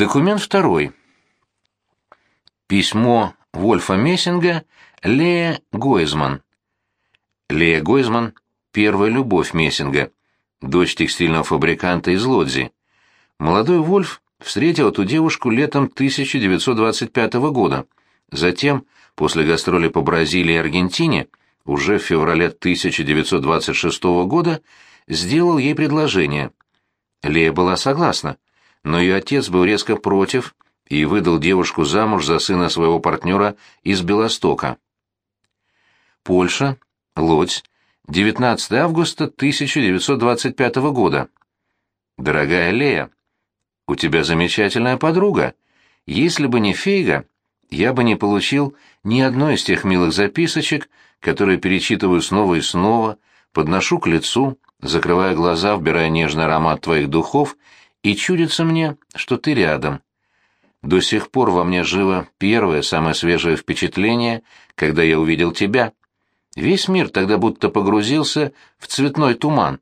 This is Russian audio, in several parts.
Документ второй. Письмо Вольфа Мессинга Лея Гойзман. Лея Гойзман – первая любовь Мессинга, дочь текстильного фабриканта из Лодзи. Молодой Вольф встретил эту девушку летом 1925 года. Затем, после гастроли по Бразилии и Аргентине, уже в феврале 1926 года сделал ей предложение. Лея была согласна, но ее отец был резко против и выдал девушку замуж за сына своего партнера из Белостока. Польша, Лодзь, 19 августа 1925 года. Дорогая Лея, у тебя замечательная подруга. Если бы не Фейга, я бы не получил ни одной из тех милых записочек, которые перечитываю снова и снова, подношу к лицу, закрывая глаза, вбирая нежный аромат твоих духов, и чудится мне, что ты рядом. До сих пор во мне живо первое, самое свежее впечатление, когда я увидел тебя. Весь мир тогда будто погрузился в цветной туман.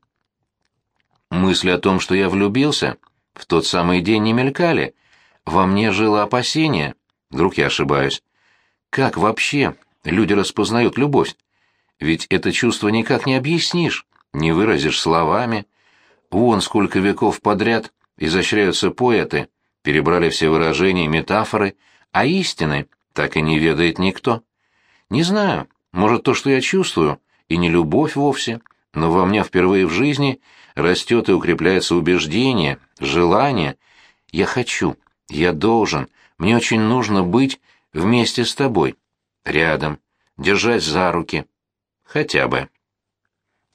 Мысли о том, что я влюбился, в тот самый день не мелькали. Во мне жило опасение. Вдруг я ошибаюсь. Как вообще люди распознают любовь? Ведь это чувство никак не объяснишь, не выразишь словами. Вон сколько веков подряд изощряются поэты, перебрали все выражения и метафоры, а истины так и не ведает никто. Не знаю, может, то, что я чувствую, и не любовь вовсе, но во мне впервые в жизни растет и укрепляется убеждение, желание. Я хочу, я должен, мне очень нужно быть вместе с тобой, рядом, держать за руки. Хотя бы.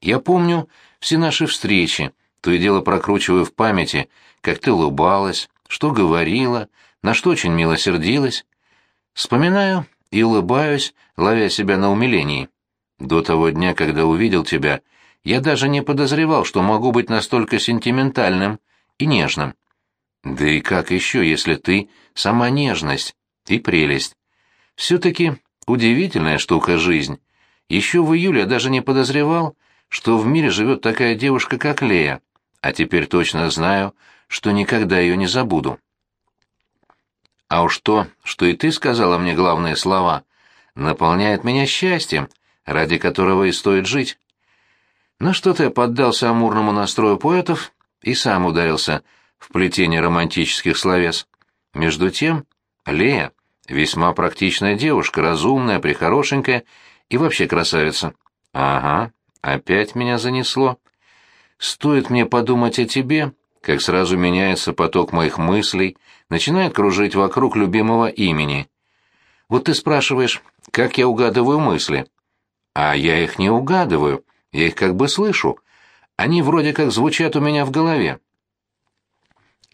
Я помню все наши встречи, то и дело прокручиваю в памяти, как ты улыбалась, что говорила, на что очень мило сердилась. Вспоминаю и улыбаюсь, ловя себя на умилении. До того дня, когда увидел тебя, я даже не подозревал, что могу быть настолько сентиментальным и нежным. Да и как еще, если ты сама нежность и прелесть? Все-таки удивительная штука жизнь. Еще в июле я даже не подозревал, что в мире живет такая девушка, как Лея, а теперь точно знаю, что никогда ее не забуду. А уж то, что и ты сказала мне главные слова, наполняет меня счастьем, ради которого и стоит жить. Но что-то я поддался амурному настрою поэтов и сам ударился в плетение романтических словес. Между тем, Лея — весьма практичная девушка, разумная, прихорошенькая и вообще красавица. Ага, опять меня занесло. Стоит мне подумать о тебе, как сразу меняется поток моих мыслей, начинает кружить вокруг любимого имени. Вот ты спрашиваешь, как я угадываю мысли? А я их не угадываю, я их как бы слышу. Они вроде как звучат у меня в голове.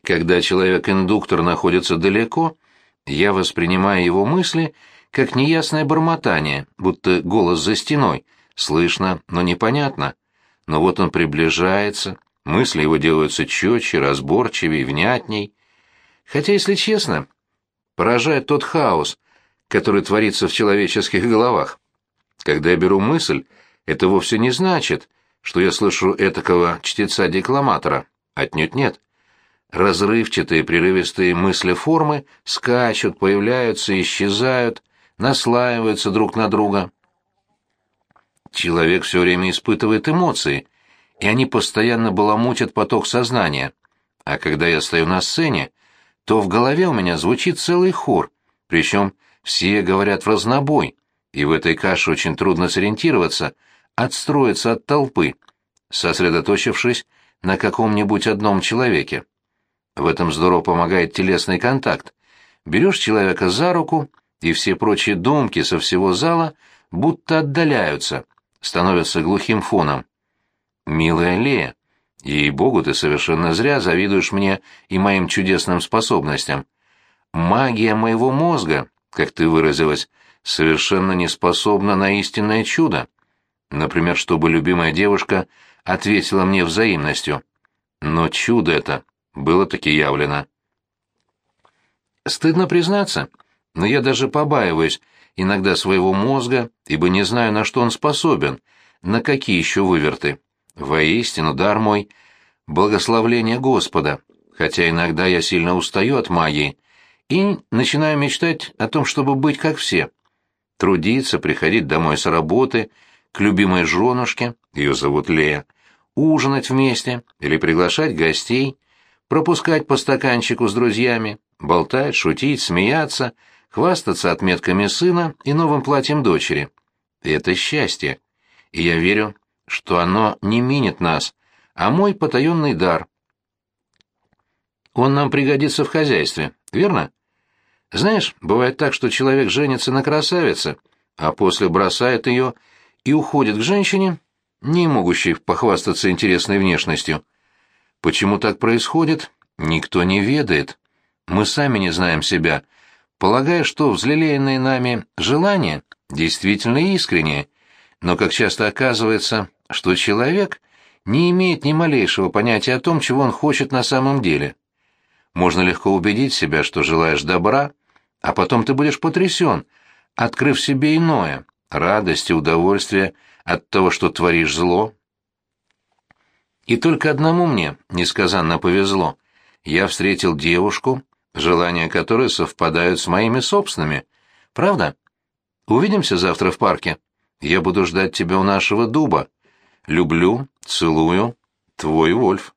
Когда человек-индуктор находится далеко, я воспринимаю его мысли как неясное бормотание, будто голос за стеной, слышно, но непонятно. Но вот он приближается, мысли его делаются четче, разборчивее, внятней. Хотя, если честно, поражает тот хаос, который творится в человеческих головах. Когда я беру мысль, это вовсе не значит, что я слышу этакого чтеца-декламатора. Отнюдь нет. Разрывчатые, прерывистые мысли-формы скачут, появляются, исчезают, наслаиваются друг на друга. Человек все время испытывает эмоции, и они постоянно баламутят поток сознания. А когда я стою на сцене, то в голове у меня звучит целый хор, причем все говорят в разнобой, и в этой каше очень трудно сориентироваться, отстроиться от толпы, сосредоточившись на каком-нибудь одном человеке. В этом здорово помогает телесный контакт. Берешь человека за руку, и все прочие думки со всего зала будто отдаляются, становятся глухим фоном. «Милая Лея, ей-богу, ты совершенно зря завидуешь мне и моим чудесным способностям. Магия моего мозга, как ты выразилась, совершенно не способна на истинное чудо. Например, чтобы любимая девушка ответила мне взаимностью. Но чудо это было таки явлено. Стыдно признаться, но я даже побаиваюсь иногда своего мозга, ибо не знаю, на что он способен, на какие еще выверты. Воистину, дар мой — благословление Господа, хотя иногда я сильно устаю от магии и начинаю мечтать о том, чтобы быть как все. Трудиться, приходить домой с работы, к любимой женушке, ее зовут Лея, ужинать вместе или приглашать гостей, пропускать по стаканчику с друзьями, болтать, шутить, смеяться, хвастаться отметками сына и новым платьем дочери. Это счастье. И я верю, что оно не минит нас, а мой потаенный дар. Он нам пригодится в хозяйстве, верно? Знаешь, бывает так, что человек женится на красавице, а после бросает ее и уходит к женщине, не могущей похвастаться интересной внешностью. Почему так происходит, никто не ведает. Мы сами не знаем себя, полагая, что взлелеянные нами желания действительно искренние, но как часто оказывается, что человек не имеет ни малейшего понятия о том, чего он хочет на самом деле. Можно легко убедить себя, что желаешь добра, а потом ты будешь потрясен, открыв себе иное, радость и удовольствие от того, что творишь зло. И только одному мне несказанно повезло. Я встретил девушку, желания которой совпадают с моими собственными. Правда? Увидимся завтра в парке. Я буду ждать тебя у нашего дуба. Люблю, целую, твой Вольф.